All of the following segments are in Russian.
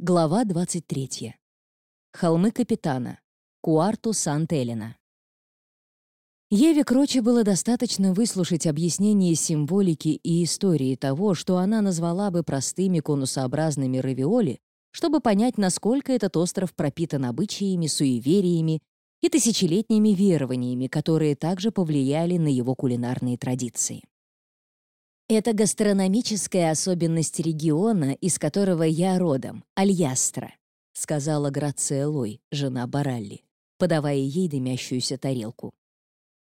Глава 23. Холмы капитана. Куарту Сант-Элена. Еве Кроче было достаточно выслушать объяснение символики и истории того, что она назвала бы простыми конусообразными равиоли, чтобы понять, насколько этот остров пропитан обычаями, суевериями и тысячелетними верованиями, которые также повлияли на его кулинарные традиции. Это гастрономическая особенность региона, из которого я родом, Альястра, сказала Грация Лой, жена Баралли, подавая ей дымящуюся тарелку.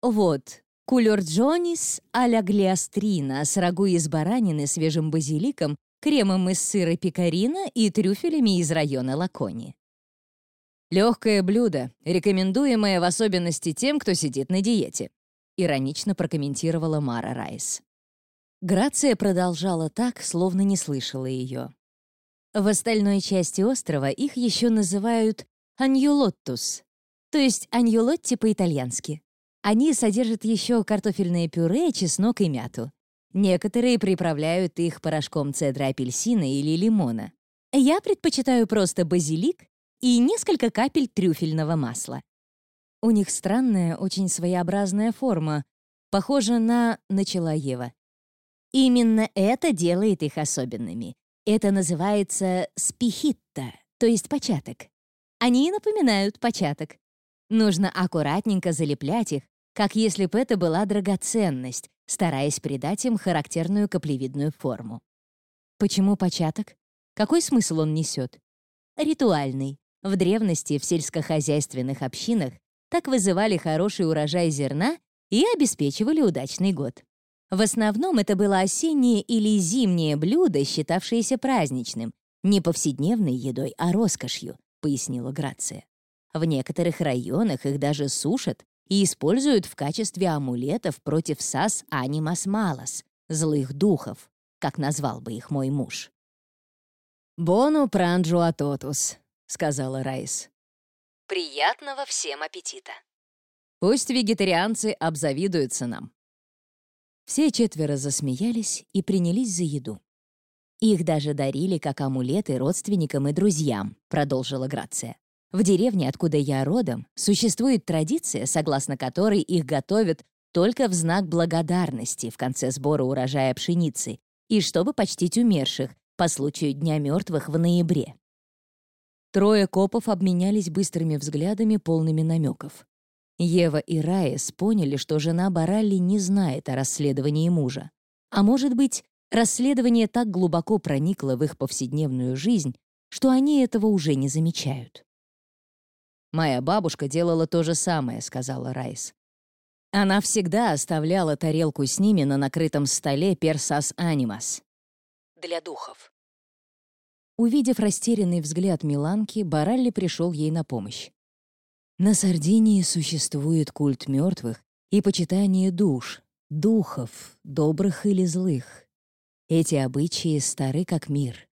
Вот, кулер Джонис а-ля глиастрина с рагу из баранины, свежим базиликом, кремом из сыра пекарина и трюфелями из района Лакони. «Легкое блюдо, рекомендуемое в особенности тем, кто сидит на диете», иронично прокомментировала Мара Райс. Грация продолжала так, словно не слышала ее. В остальной части острова их еще называют аньюлоттус, то есть аньюлотти по-итальянски. Они содержат еще картофельное пюре, чеснок и мяту. Некоторые приправляют их порошком цедра апельсина или лимона. Я предпочитаю просто базилик и несколько капель трюфельного масла. У них странная, очень своеобразная форма, похожа на... начала Ева. Именно это делает их особенными. Это называется спихитта, то есть початок. Они напоминают початок. Нужно аккуратненько залеплять их, как если бы это была драгоценность, стараясь придать им характерную каплевидную форму. Почему початок? Какой смысл он несет? Ритуальный. В древности в сельскохозяйственных общинах так вызывали хороший урожай зерна и обеспечивали удачный год. В основном это было осеннее или зимнее блюдо, считавшееся праздничным, не повседневной едой, а роскошью, пояснила Грация. В некоторых районах их даже сушат и используют в качестве амулетов против сас анимас малос, злых духов, как назвал бы их мой муж. «Бону пранджу атотус», — сказала Райс. «Приятного всем аппетита». «Пусть вегетарианцы обзавидуются нам», все четверо засмеялись и принялись за еду. «Их даже дарили как амулеты родственникам и друзьям», — продолжила Грация. «В деревне, откуда я родом, существует традиция, согласно которой их готовят только в знак благодарности в конце сбора урожая пшеницы и чтобы почтить умерших по случаю Дня мертвых в ноябре». Трое копов обменялись быстрыми взглядами, полными намеков. Ева и Раис поняли, что жена Баралли не знает о расследовании мужа. А может быть, расследование так глубоко проникло в их повседневную жизнь, что они этого уже не замечают. «Моя бабушка делала то же самое», — сказала Райс. Она всегда оставляла тарелку с ними на накрытом столе персас анимас. Для духов. Увидев растерянный взгляд Миланки, Баралли пришел ей на помощь. На Сардинии существует культ мертвых и почитание душ, духов, добрых или злых. Эти обычаи стары как мир.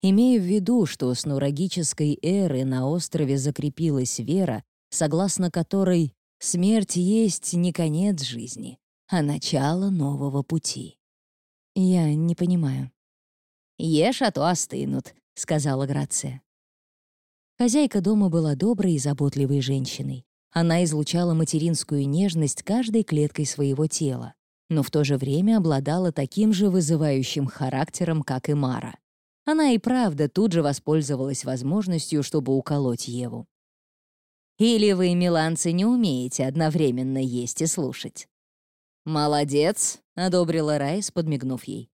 Имея в виду, что с нурагической эры на острове закрепилась вера, согласно которой смерть есть не конец жизни, а начало нового пути. Я не понимаю. «Ешь, а то остынут», — сказала Грация. Хозяйка дома была доброй и заботливой женщиной. Она излучала материнскую нежность каждой клеткой своего тела, но в то же время обладала таким же вызывающим характером, как и Мара. Она и правда тут же воспользовалась возможностью, чтобы уколоть Еву. «Или вы, миланцы, не умеете одновременно есть и слушать?» «Молодец», — одобрила Райс, подмигнув ей.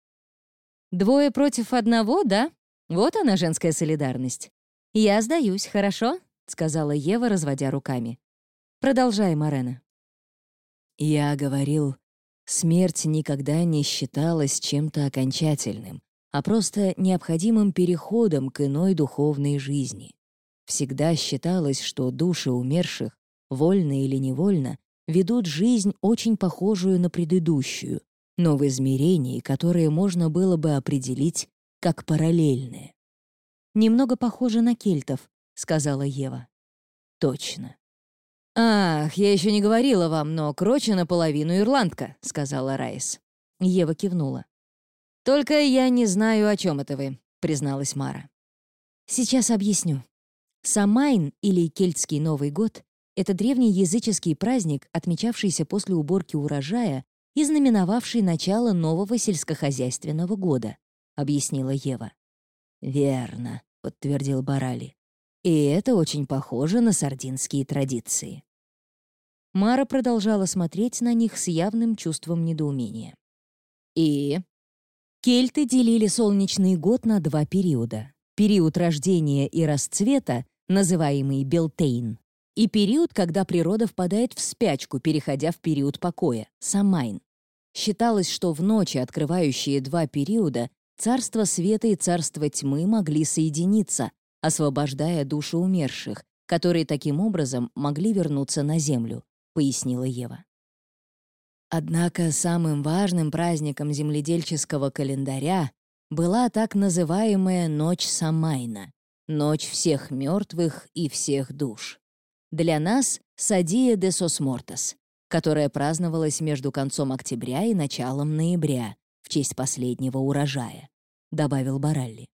«Двое против одного, да? Вот она, женская солидарность. «Я сдаюсь, хорошо?» — сказала Ева, разводя руками. «Продолжай, Морена». Я говорил, смерть никогда не считалась чем-то окончательным, а просто необходимым переходом к иной духовной жизни. Всегда считалось, что души умерших, вольно или невольно, ведут жизнь очень похожую на предыдущую, но в измерении, которое можно было бы определить как параллельное. «Немного похоже на кельтов», — сказала Ева. «Точно». «Ах, я еще не говорила вам, но Кроче наполовину ирландка», — сказала Райс. Ева кивнула. «Только я не знаю, о чем это вы», — призналась Мара. Сейчас объясню. Самайн или Кельтский Новый год — это древний языческий праздник, отмечавшийся после уборки урожая и знаменовавший начало нового сельскохозяйственного года, объяснила Ева. «Верно», — подтвердил Барали. «И это очень похоже на сардинские традиции». Мара продолжала смотреть на них с явным чувством недоумения. И Кельты делили солнечный год на два периода. Период рождения и расцвета, называемый Белтейн, и период, когда природа впадает в спячку, переходя в период покоя, Самайн. Считалось, что в ночи, открывающие два периода, царство света и царство тьмы могли соединиться, освобождая души умерших, которые таким образом могли вернуться на землю, пояснила Ева. Однако самым важным праздником земледельческого календаря была так называемая Ночь Самайна, Ночь всех мертвых и всех душ. Для нас — Садия де Сосмортас, которая праздновалась между концом октября и началом ноября в честь последнего урожая, добавил Баралли.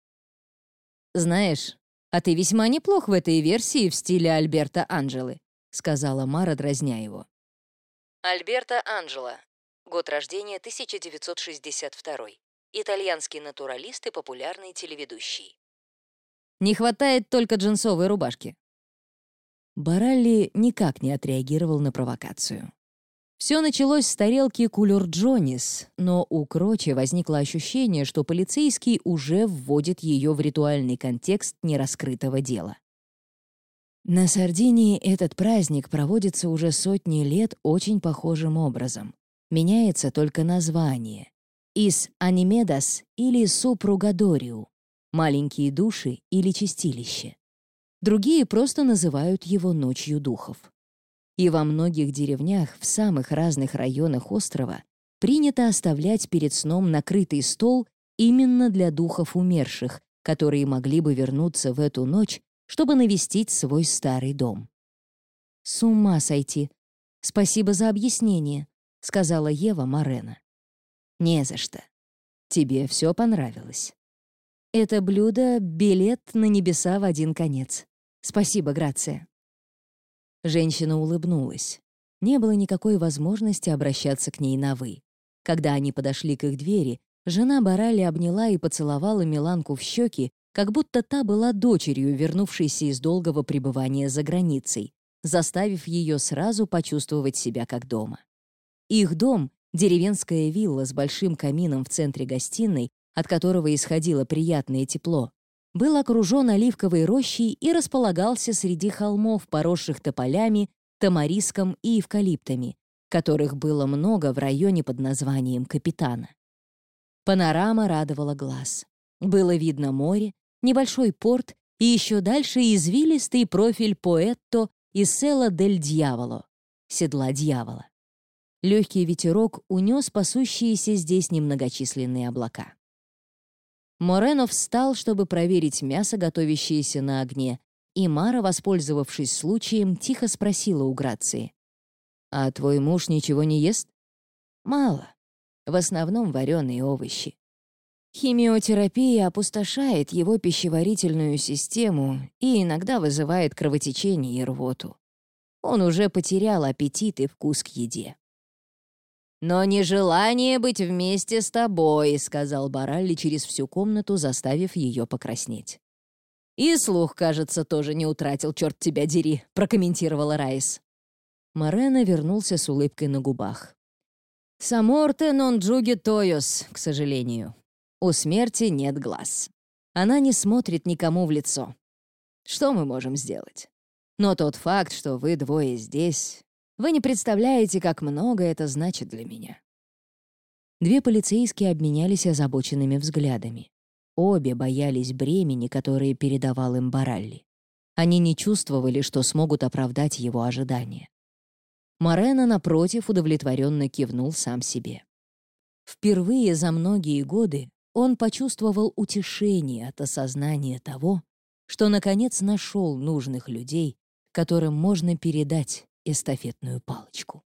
«Знаешь, а ты весьма неплох в этой версии в стиле Альберта Анджелы», сказала Мара, дразня его. Альберто Анджело. Год рождения 1962. Итальянский натуралист и популярный телеведущий. «Не хватает только джинсовой рубашки». Баралли никак не отреагировал на провокацию. Все началось с тарелки кулер Джонис, но у Крочи возникло ощущение, что полицейский уже вводит ее в ритуальный контекст нераскрытого дела. На Сардинии этот праздник проводится уже сотни лет очень похожим образом. Меняется только название. Из Анимедас или Супругадориу — маленькие души или чистилище. Другие просто называют его Ночью духов. И во многих деревнях в самых разных районах острова принято оставлять перед сном накрытый стол именно для духов умерших, которые могли бы вернуться в эту ночь чтобы навестить свой старый дом. «С ума сойти! Спасибо за объяснение», — сказала Ева Морена. «Не за что. Тебе все понравилось. Это блюдо — билет на небеса в один конец. Спасибо, Грация». Женщина улыбнулась. Не было никакой возможности обращаться к ней на «вы». Когда они подошли к их двери, жена Барали обняла и поцеловала Миланку в щеки как будто та была дочерью, вернувшейся из долгого пребывания за границей, заставив ее сразу почувствовать себя как дома. Их дом, деревенская вилла с большим камином в центре гостиной, от которого исходило приятное тепло, был окружен оливковой рощей и располагался среди холмов, поросших тополями, тамариском и эвкалиптами, которых было много в районе под названием Капитана. Панорама радовала глаз. Было видно море, небольшой порт и еще дальше извилистый профиль Поэтто и Села дель Дьяволо, седла дьявола. Легкий ветерок унес пасущиеся здесь немногочисленные облака. Морено встал, чтобы проверить мясо, готовящееся на огне, и Мара, воспользовавшись случаем, тихо спросила у Грации. «А твой муж ничего не ест?» «Мало. В основном вареные овощи. Химиотерапия опустошает его пищеварительную систему и иногда вызывает кровотечение и рвоту. Он уже потерял аппетит и вкус к еде. «Но нежелание быть вместе с тобой», — сказал Баралли через всю комнату, заставив ее покраснеть. «И слух, кажется, тоже не утратил, черт тебя дери», — прокомментировала Райс. Морено вернулся с улыбкой на губах. «Саморте нон джуги тойос, к сожалению. У смерти нет глаз. Она не смотрит никому в лицо. Что мы можем сделать? Но тот факт, что вы двое здесь, вы не представляете, как много это значит для меня». Две полицейские обменялись озабоченными взглядами. Обе боялись бремени, которое передавал им Баралли. Они не чувствовали, что смогут оправдать его ожидания. Морено, напротив, удовлетворенно кивнул сам себе. Впервые за многие годы он почувствовал утешение от осознания того, что наконец нашел нужных людей, которым можно передать эстафетную палочку.